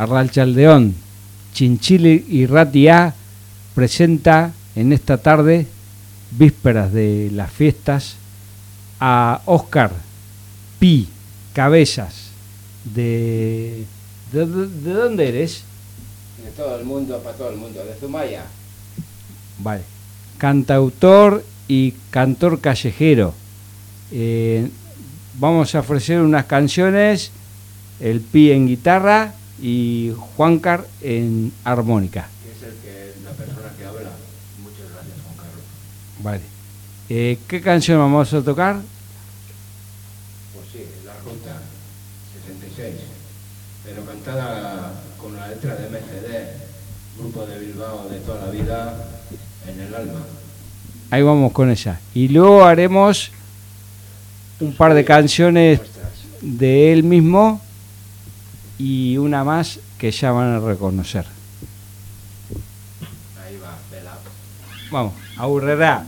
Arralchaldeón, Chinchile y Ratia presenta en esta tarde, vísperas de las fiestas, a Oscar Pi Cabezas. De, de, dónde eres? De todo el mundo, para todo el mundo, de Zumaya. Vale. Cantautor y cantor callejero. Eh, vamos a ofrecer unas canciones, el Pi en guitarra y Juancar en armónica. es el que, la persona que habla. Muchas gracias, Juan Carlos. Vale. Eh, ¿Qué canción vamos a tocar? Pues sí, La Ruta 66, pero cantada con la letra de MCD, grupo de Bilbao de toda la vida, en el alma. Ahí vamos con ella. Y luego haremos un par de canciones de él mismo y una más que ya van a reconocer. Ahí va, vela. Vamos, aburrerá.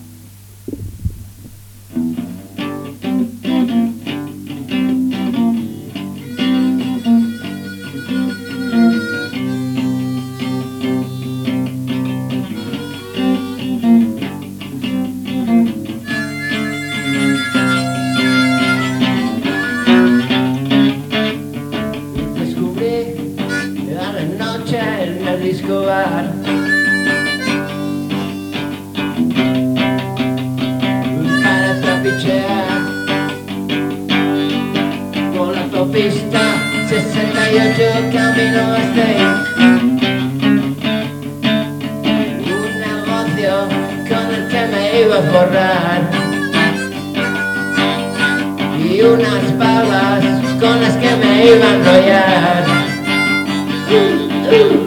llorar. Para trapichear por la autopista 68 camino este. Un negocio con el que me iba a forrar. Y unas pavas con las que me iba a enrollar.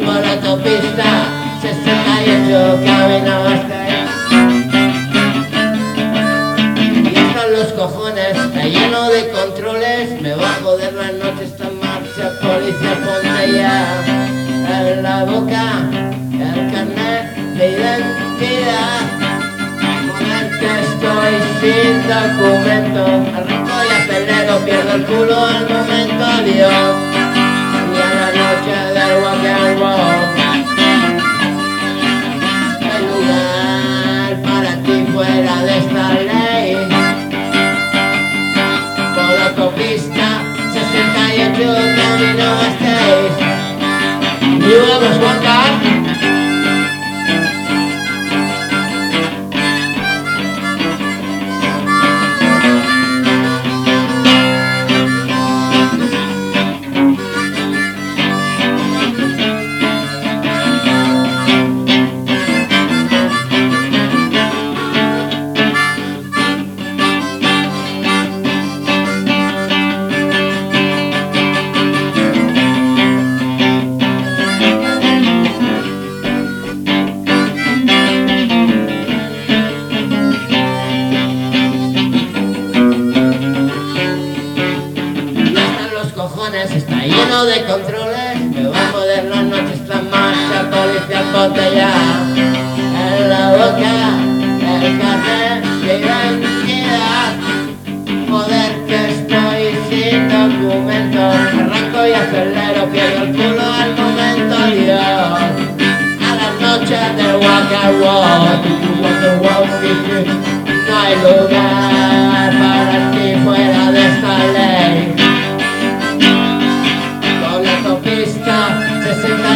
Por autopista se está cayendo, caminaba hasta ahí. Y están los cojones, está lleno de controles, me va a joder la noche esta marcha, policía ponte ya en la boca el carnet de identidad. Joder que estoy sin documento, arranco ya febrero, pierdo el culo al momento, Dios. Y a la noche del rock and roll. fuera de esta ley. Por autopista 68 camino a 6. Y los cojones está lleno de controles. Que va a poder las noches la marcha policial botella. En la boca el café de identidad. Joder que estoy sin documentos. Arranco y acelero pierdo el culo al momento. Yo a las noches de Waka Walk Waka Walk no hay lugar para ti fuera de esta ley.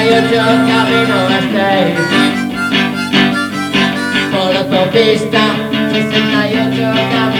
io giocavo in overstay Con l'autopista, 60 io giocavo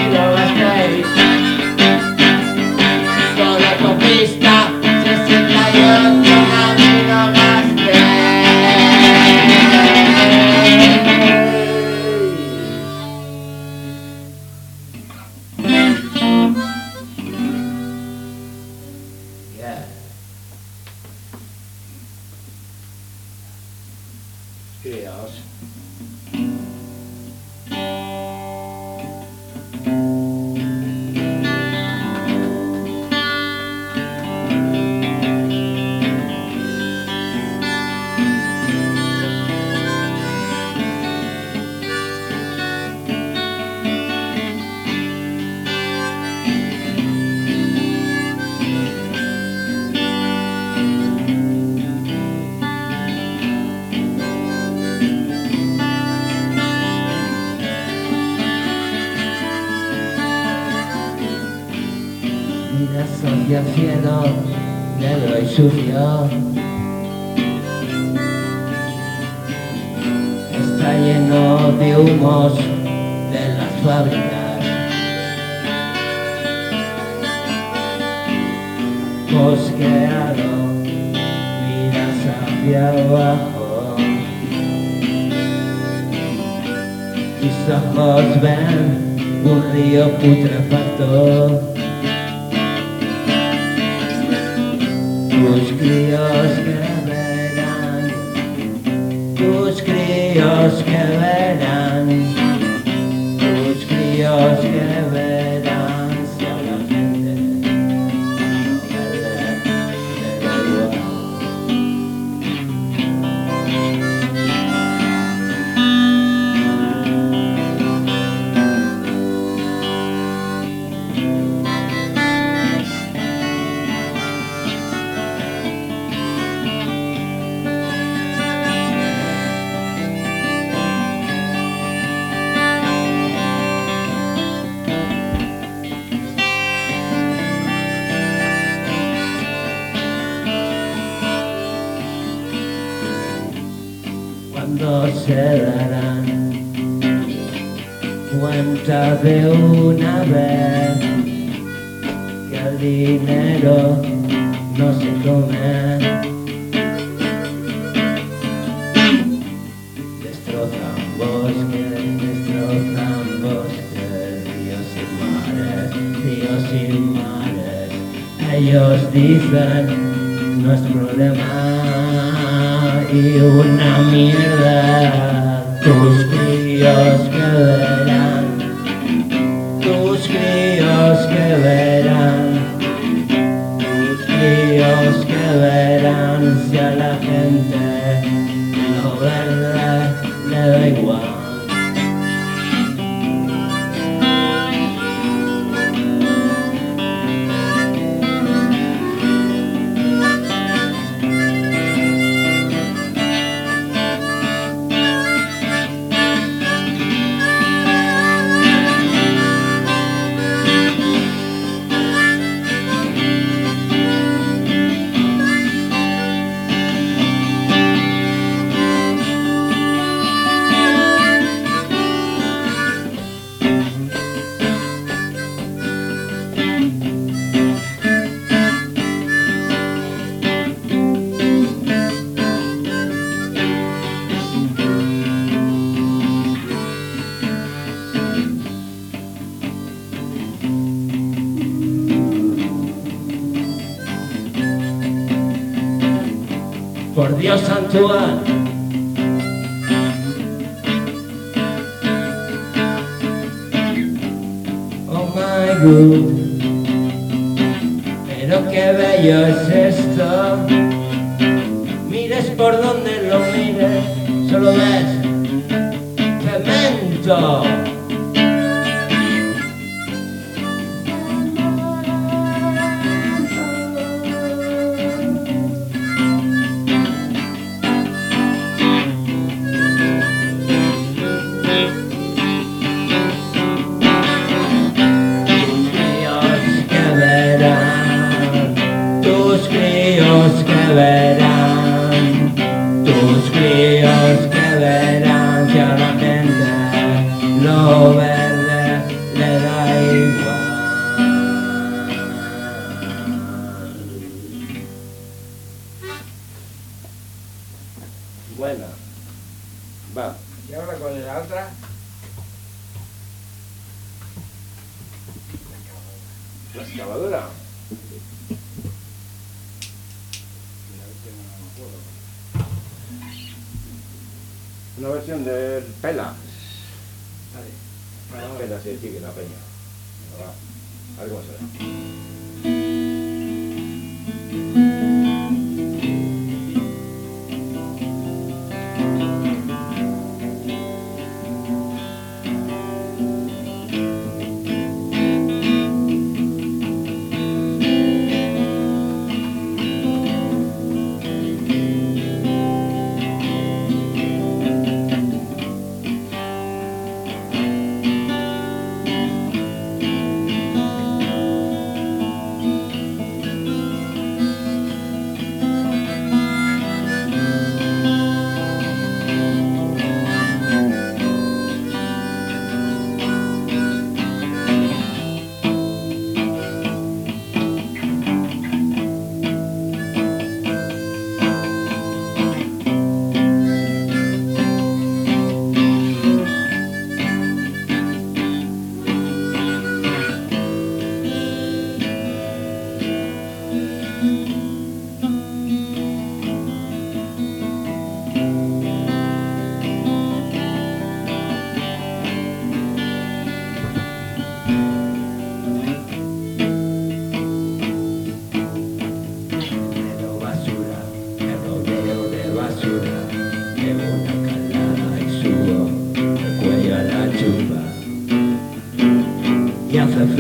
Tus críos que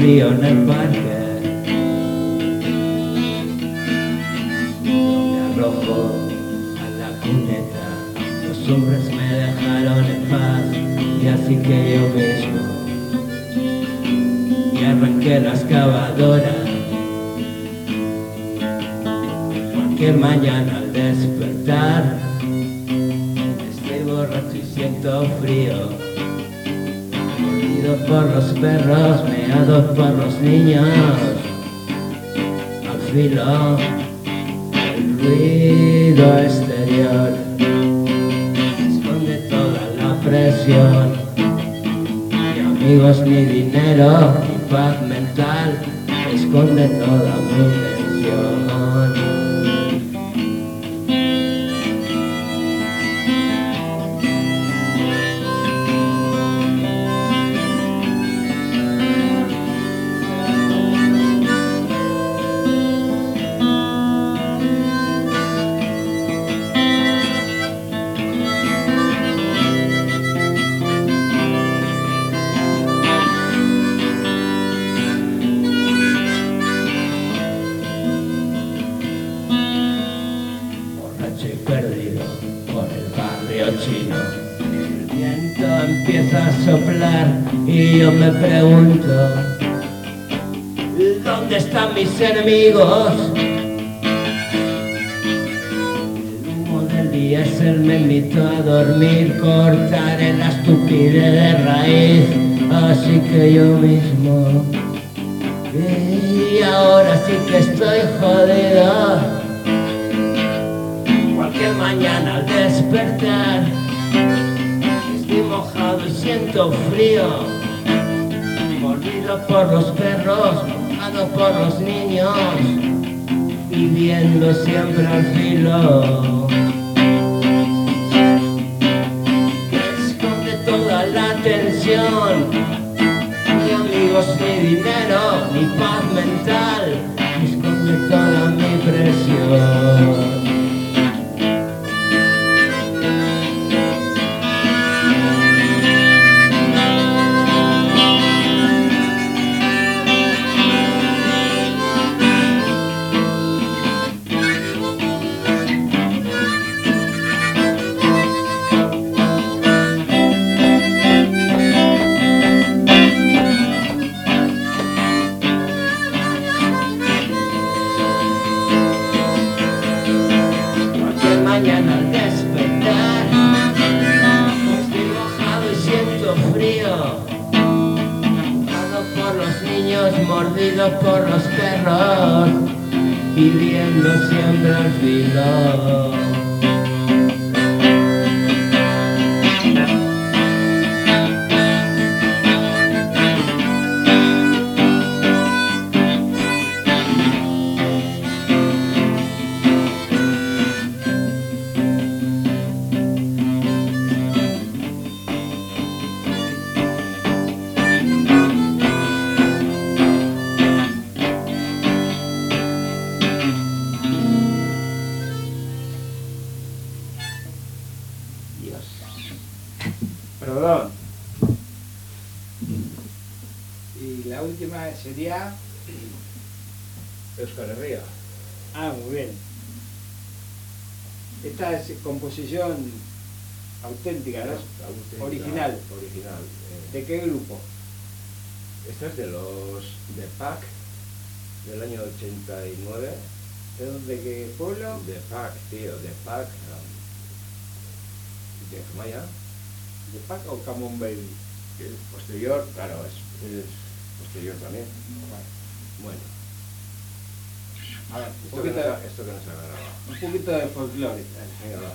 be on a. composición auténtica, ¿no? Auténtica, original. Original. Eh. ¿De qué grupo? Esta es de los de PAC del año 89. ¿De qué pueblo? De PAC, tío, de PAC. Um, de Camaya. ¿De PAC o Camon Baby? El posterior, claro, es, es posterior también. Bueno. A ver, un poquito de... Esto. Un poquito de. Venga, va,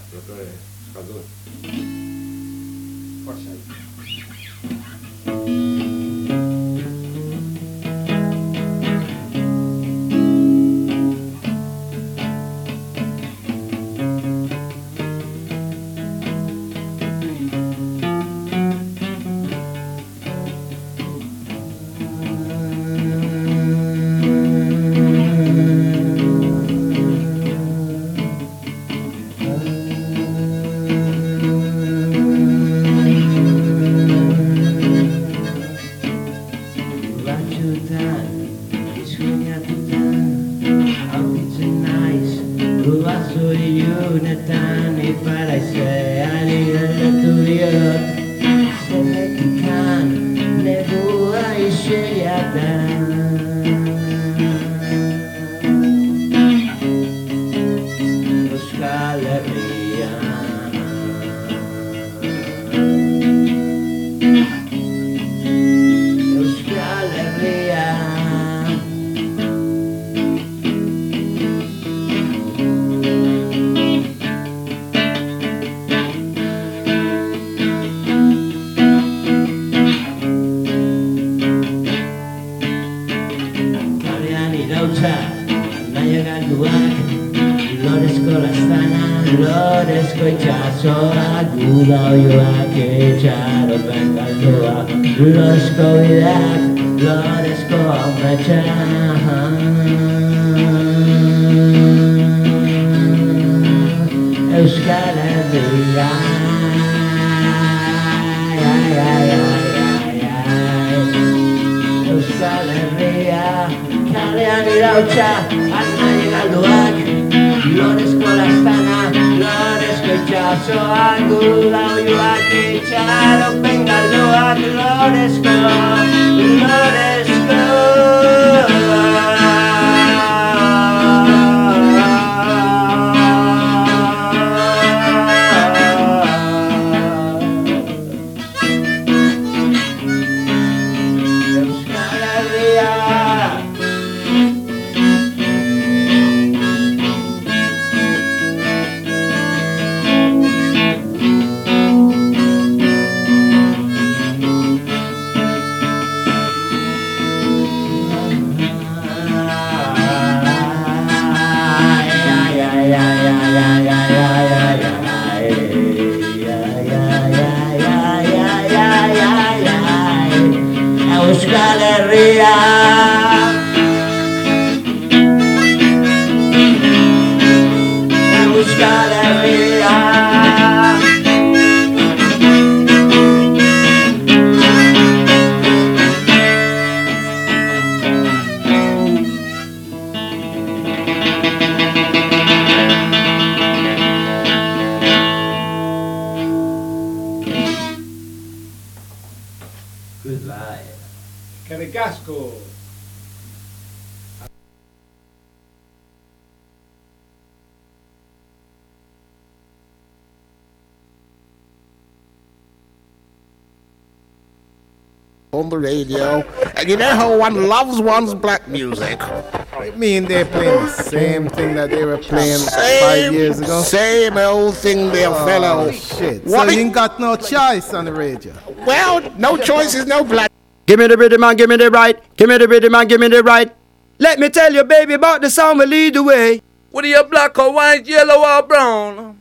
you know how one loves one's black music. I mean, they're playing the same thing that they were playing Same, five years ago. Same old thing there, oh, fellow. Oh, shit. What so you ain't got no choice on the radio. Well, no choice is no black. Give me the rhythm and give me the right. Give me the rhythm and give me the right. Let me tell you, baby, about the sound will lead the way. Whether you're black or white, yellow or brown,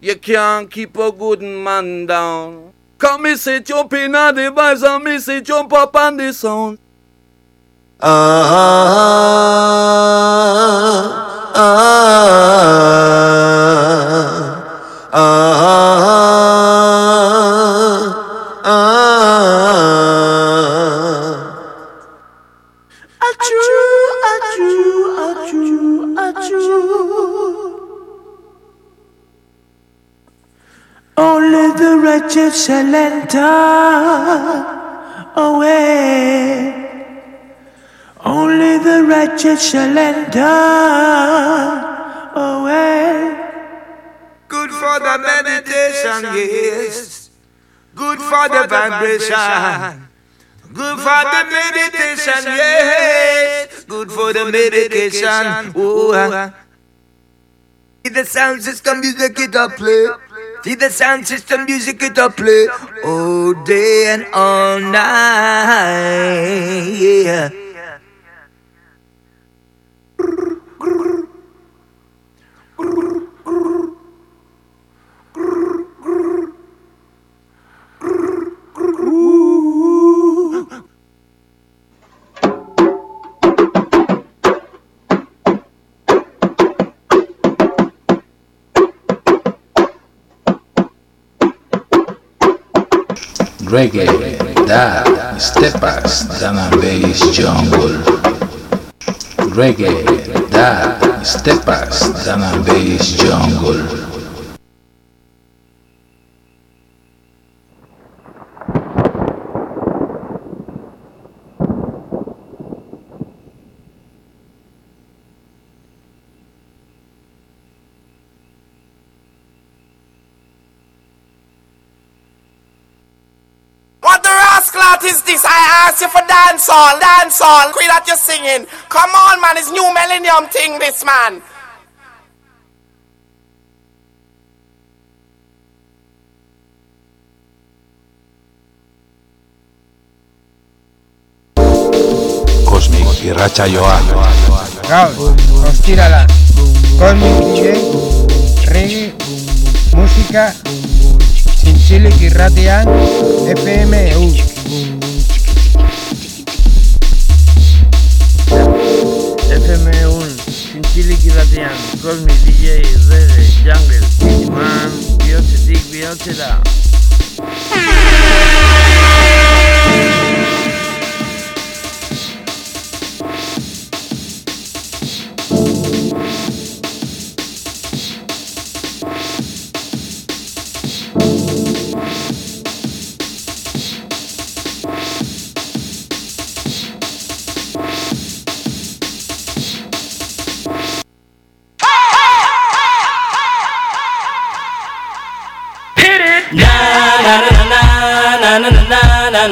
you can't keep a good man down. Come me say jump in on the vibes and me say jump up on the sound. Only the wretched shall enter away. Only the wretched shall enter away. Good for the meditation, yes. Good for the vibration. Good for the meditation, yes. Good for the medication. Oh, ah. The sound system music it up play. See the sound system music it up play. All day and all night. Yeah. Reggae, dad, stepas, drum and bass jungle. Reggae, dad, stepas, drum bass jungle. is this? I asked you for dance all, dance all. Quit that you're singing. Come on, man. It's new millennium thing, this man. Kosmik Irracha Joan. Gaur, ostirala. Kosmik DJ, reggae, musika, zintzilik irratean, FMU. boom boom FM1 Zintzilik irratian Call me DJ Rede Jungle Hitman Biotzetik bihotzera.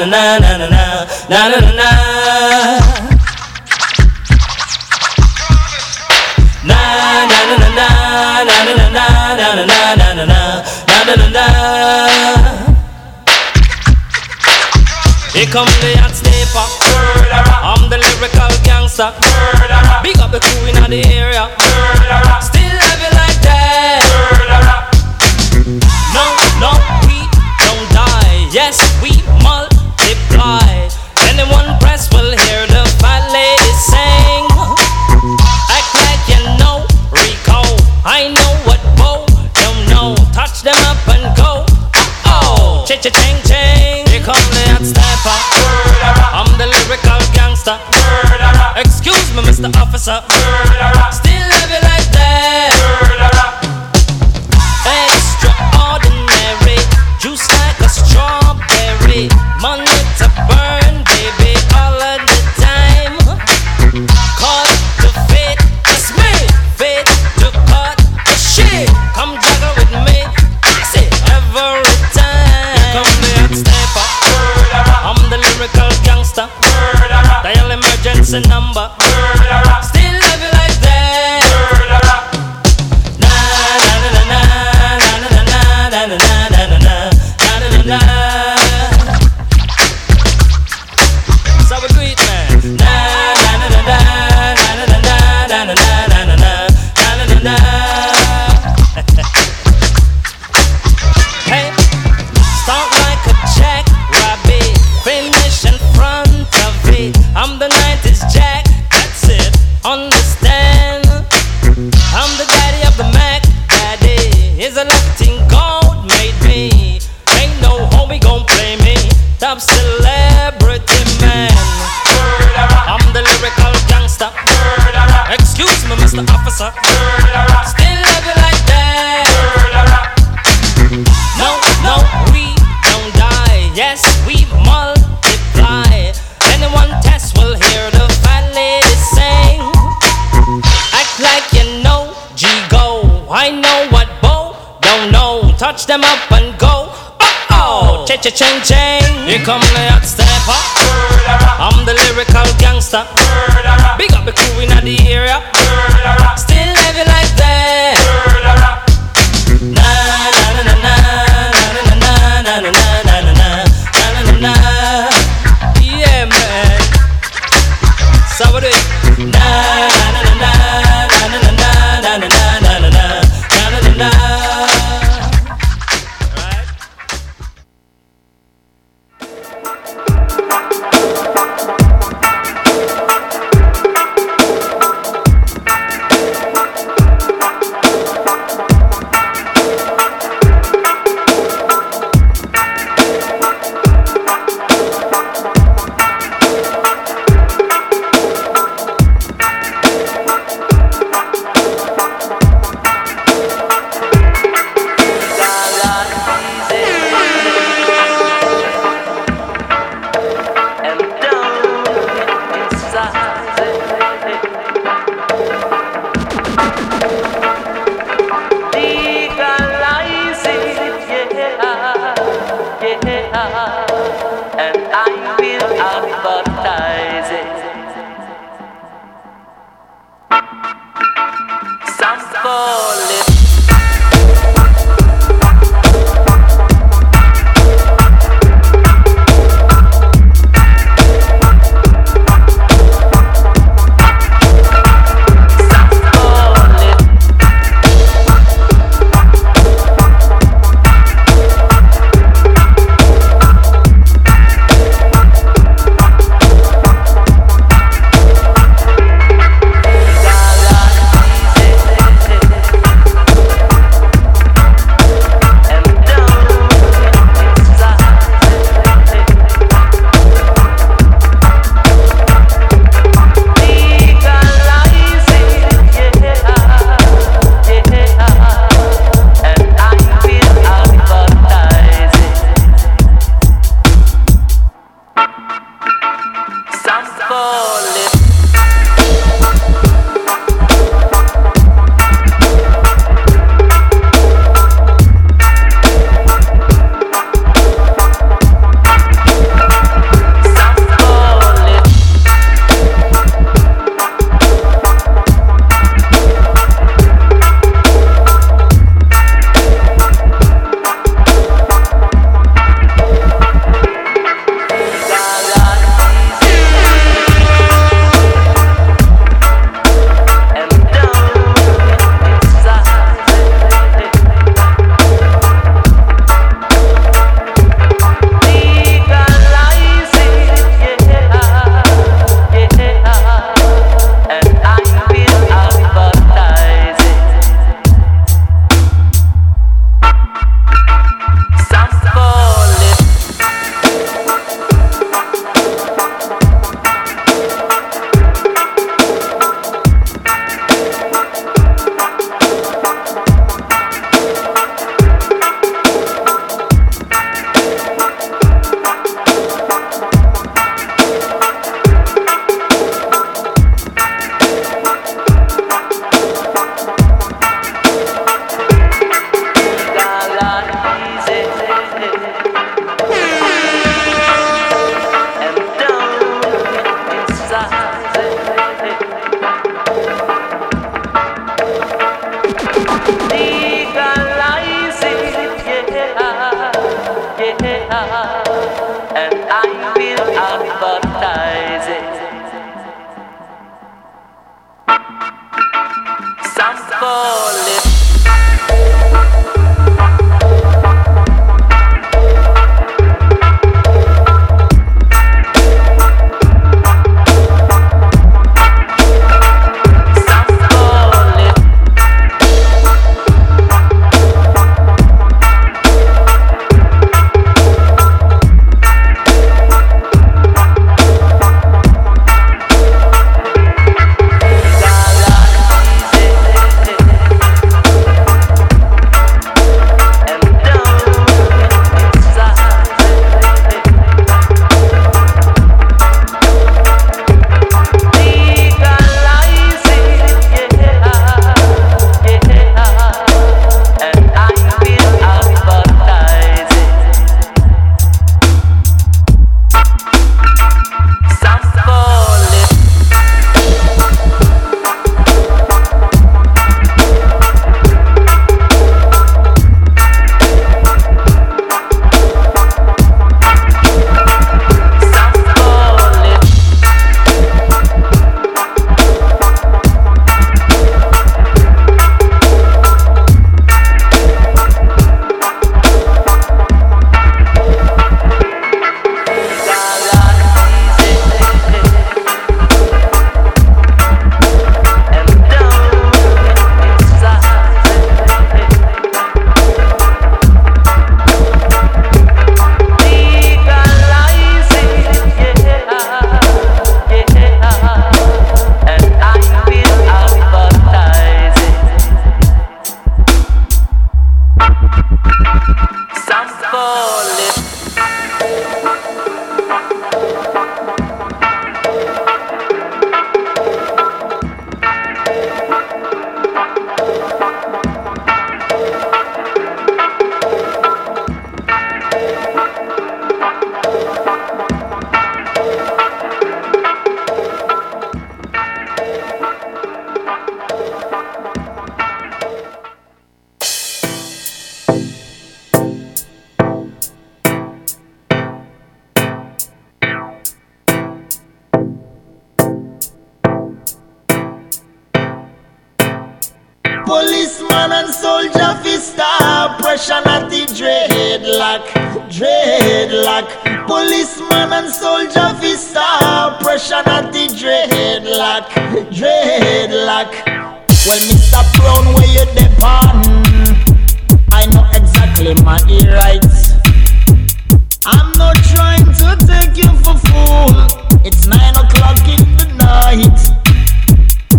na na na na na na na na Na na na na na na na na na na na na na na na. Here come the hot sniper I'm the lyrical gangster Murderer. Big up the crew in the area Murderer. Still heavy like that Murderer. No, no, we don't die Yes, Mr. Murderer. Excuse me, Mr. Officer. Murderer. Still love like a number. Snatch them up and go. Oh, oh, cha cha ching ching. Here come the hot stepper. I'm the lyrical gangster. Big up the crew in the area. Still living like that.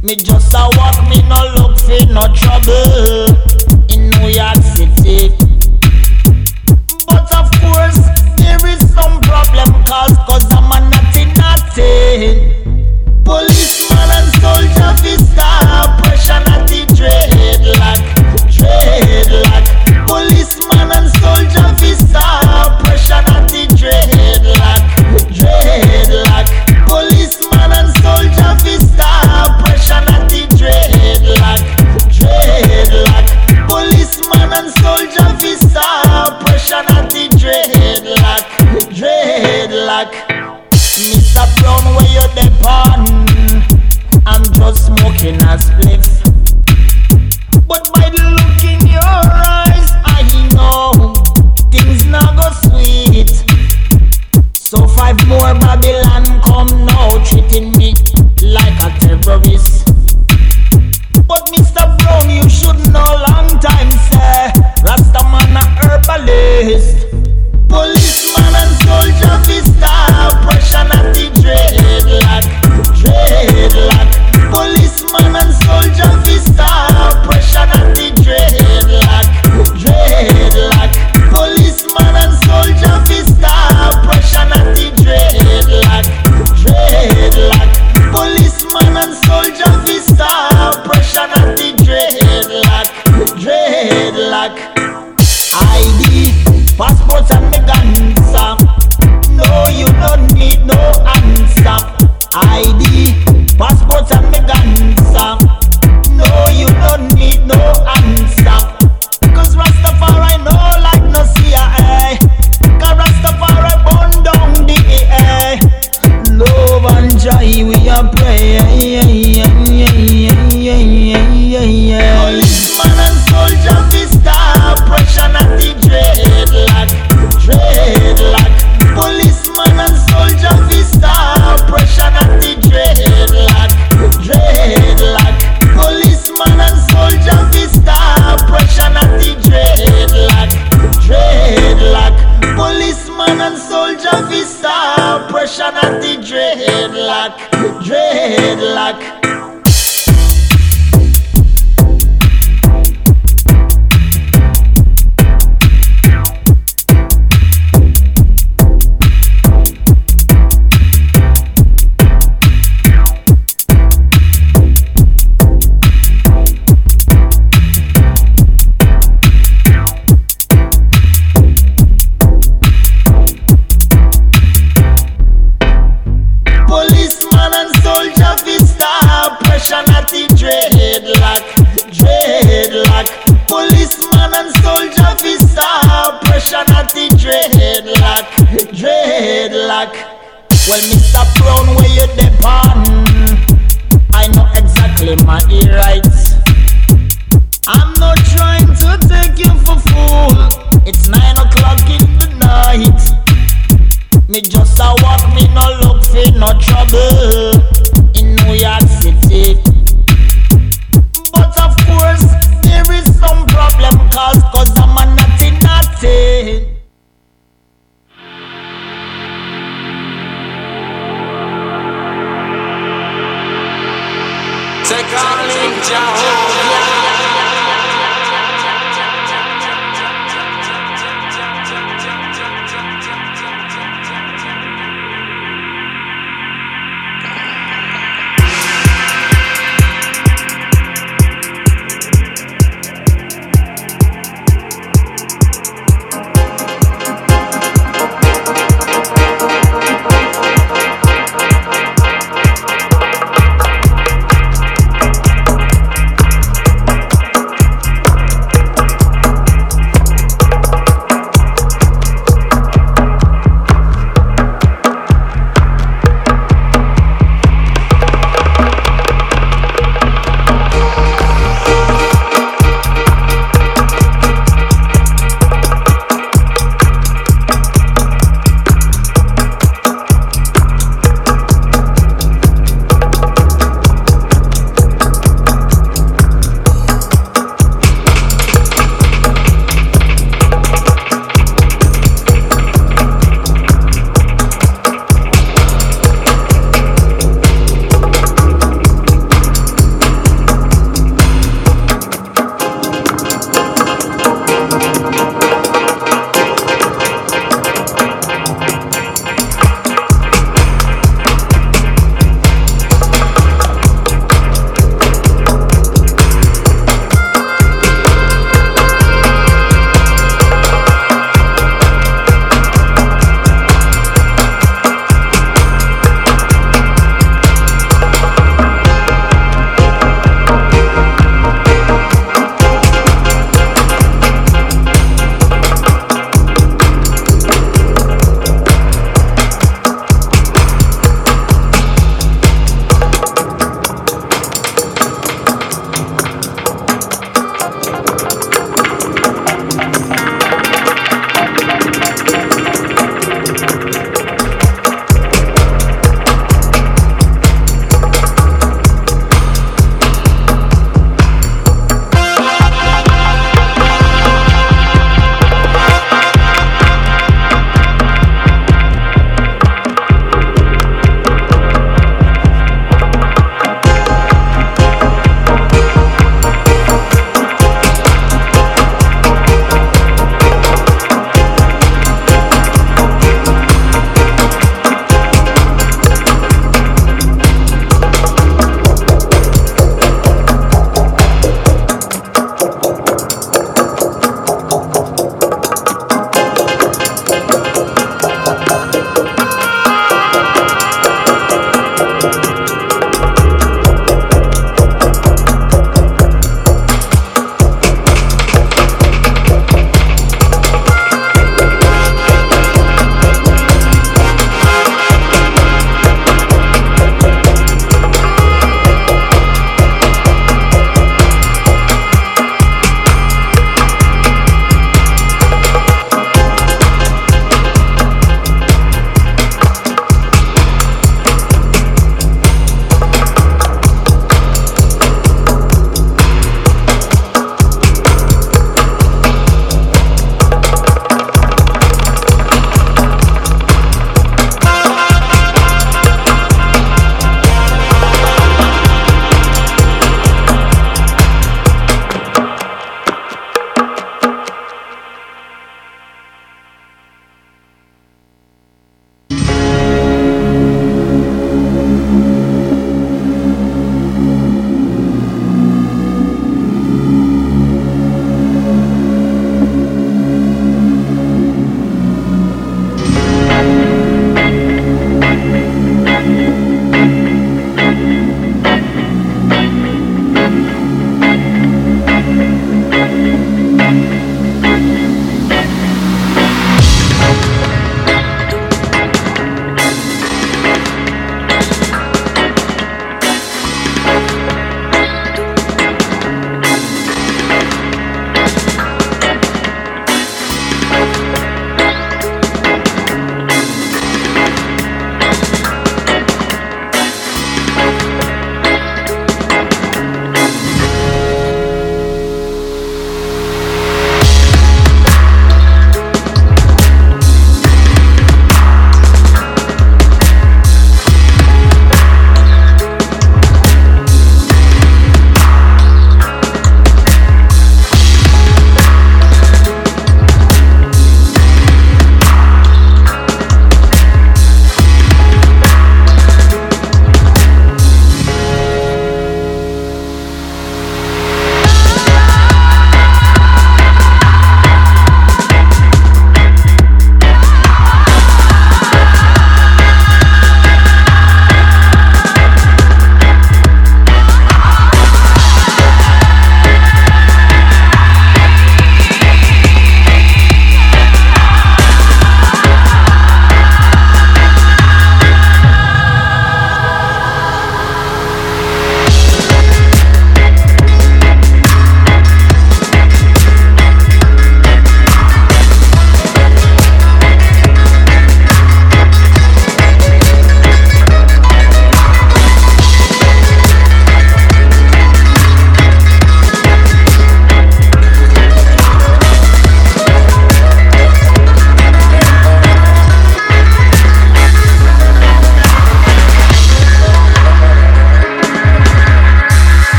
Me just a walk, me no look for no trouble in New York City. But of course, there is some problem cause cause I'm a naughty naughty. Policeman and soldier stop pressure naughty dreadlock, dreadlock. Policeman and soldier stop pressure naughty dreadlock, Policeman soldier stop pressure naughty dreadlock, dreadlock. Mr. Brown, where you depend? I'm just smoking a spliff. But by the look in your eyes, I know things not go sweet. So five more Babylon come now, treating me like a terrorist. Herbalist. Policeman and soldier fist stop pressure not the dreadlock, dreadlock. Policeman and soldier fist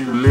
you live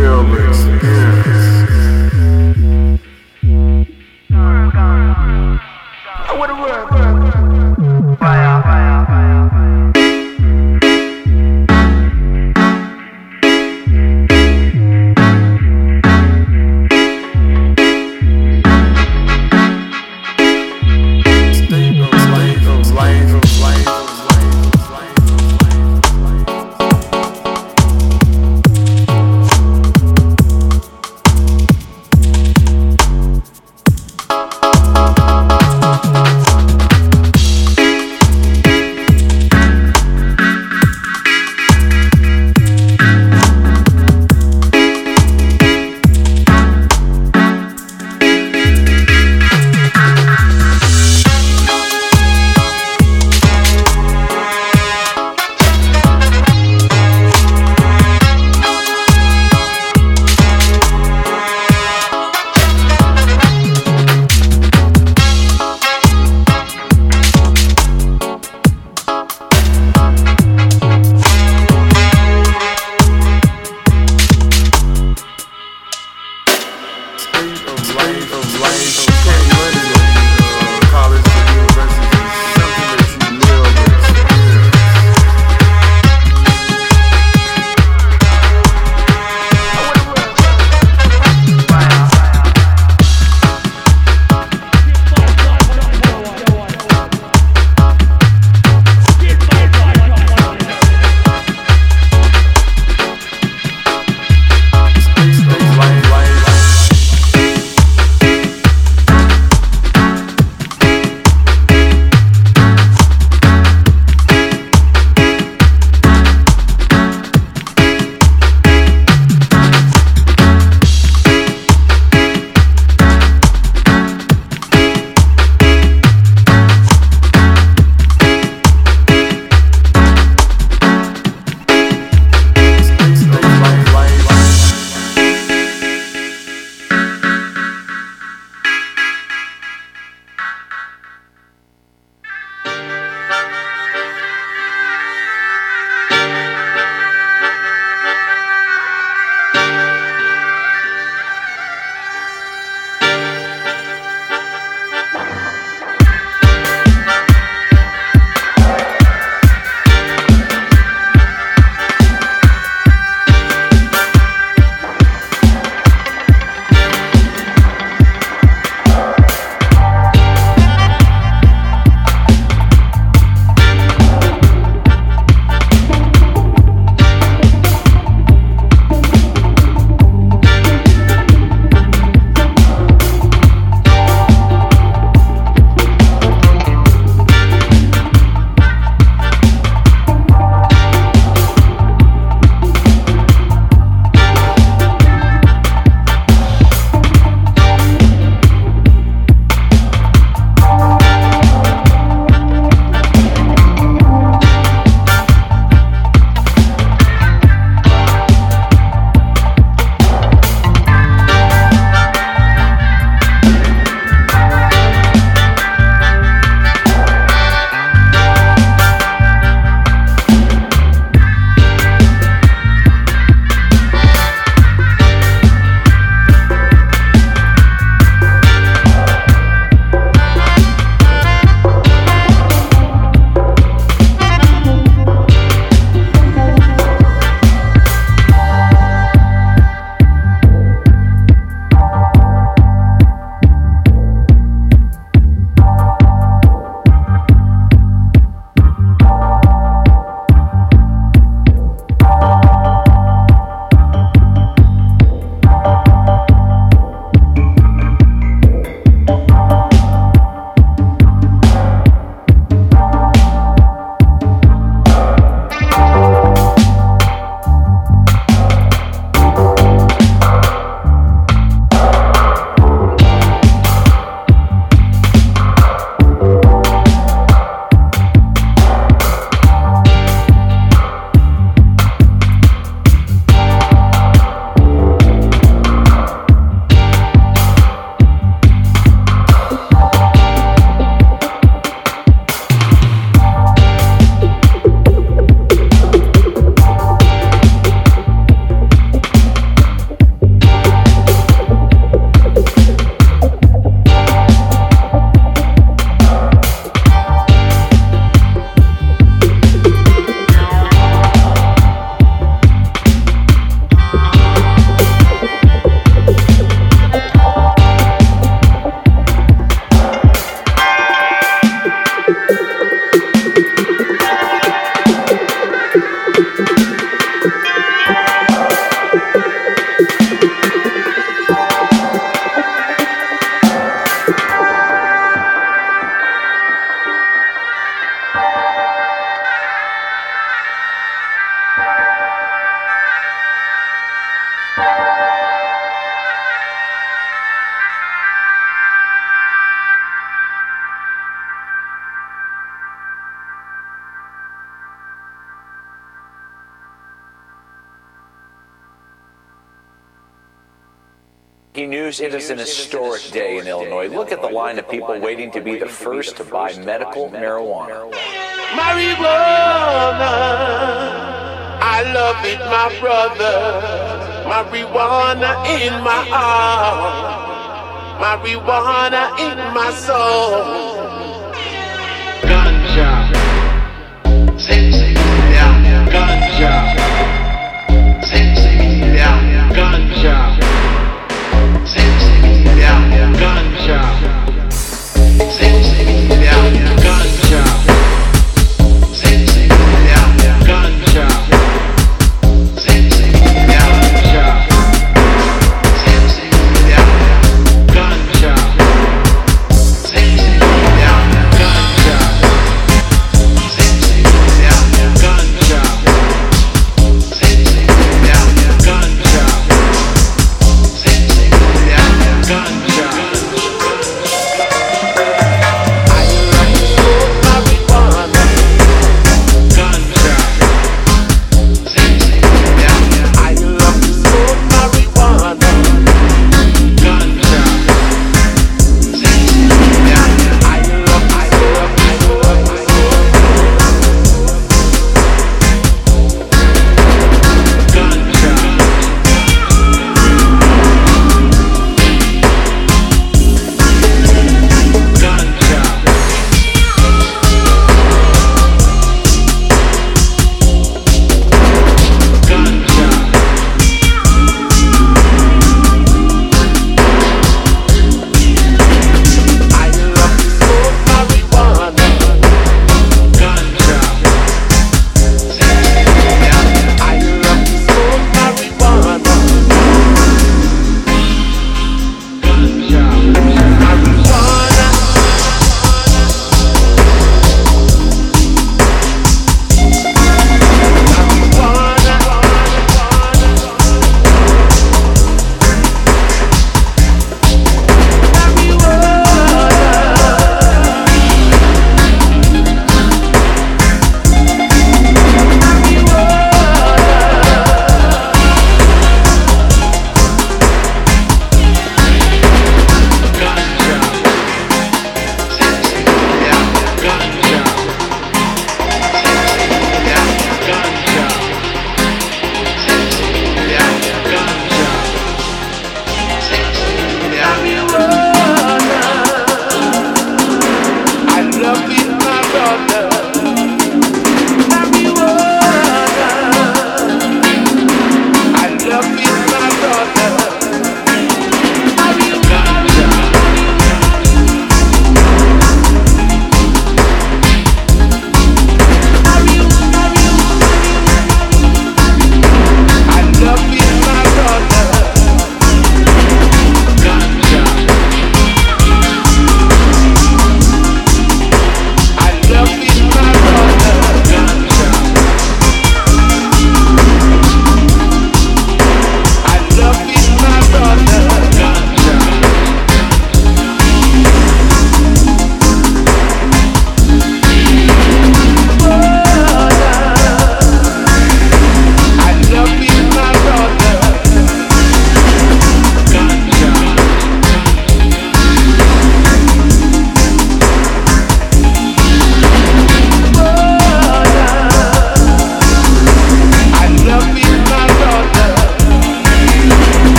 He knew it is an historic day in Illinois. Look at the line of people waiting to be the first to buy medical marijuana. Marijuana, I love it, my brother. Marijuana in my heart, marijuana in my soul. Ganja, sensibilidad, ganja, ganja,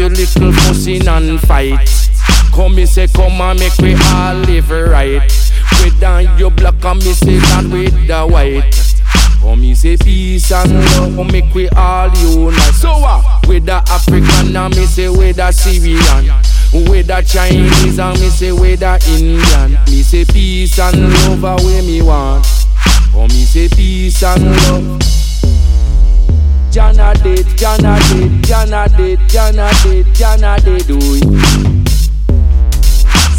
your little fussing and fight. Come me say come and make we all live right. Whether you black and me say that with the white. Come me say peace and love, make we all unite. So what? With the African and me say with the Syrian. With the Chinese and me say with the Indian. Me say peace and love away me want. Come me say peace and love. Jana did, Jana did, Jana did, Jana did, Jana did, it.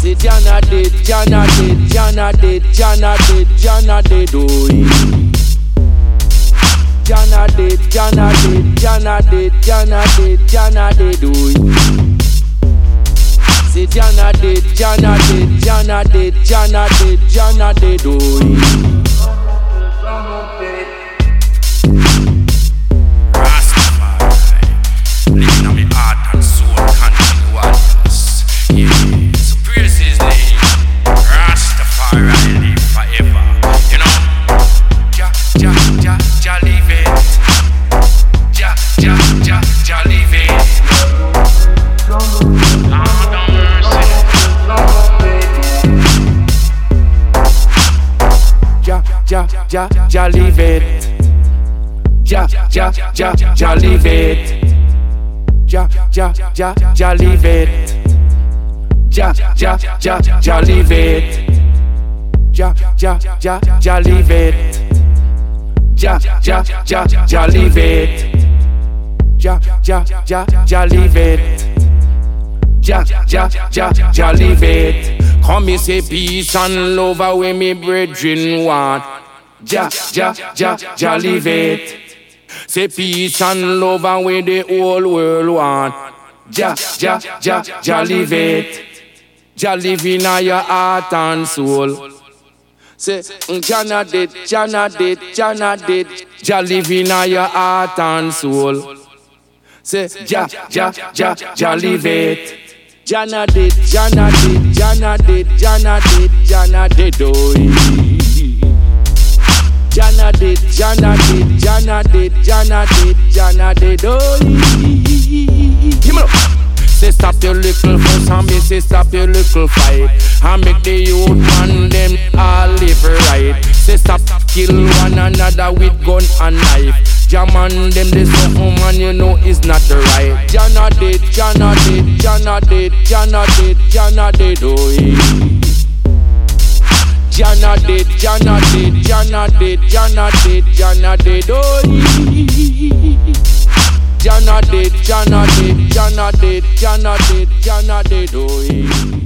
Say Jana did, Jana did, Jana did, Jana did, Jana did, it. Jana did, Jana did, Jana did, Jana did, Jana did, it. Say Jana did, Jana did, Jana did, Jana did, Jana did, do Ja ja ja it. Ja ja ja ja live it. Ja, ja, ja, ja, leave it. Ja, ja, ja, ja, leave it. Ja, ja, ja, ja, leave it. Ja, ja, ja, ja, leave it. Ja, ja, ja, ja, leave it. Ja, ja, ja, ja, leave it. Come me say peace and love away me brethren want. Ja, ja, ja, ja, leave it. Say peace and love and where the whole world want. Ja, ja, ja, ja, live it. Ja, live in your heart and soul. Say, Jana did, Jana did, Jana did. Ja, live in your heart and soul. Say, ja, ja, ja, ja, live it. Jana did, Jana did, Jana did, Jana did, Jana did, oh. Jana did, Jana did, Jana did, Jana did, Jana did, oh. Give me up. Say stop your little fuss and me say stop your little fight And make the youth man them all live right Say stop kill one another with gun and knife Jam on them this something man you know is not right Jana did, Jana did, Jana did, Jana did, Jana did, oh yeah. Jana did, Jana did, Jana did, Jana did, Jana did, oh. Jana did, Jana did, Jana did, Jana did, Jana did, oh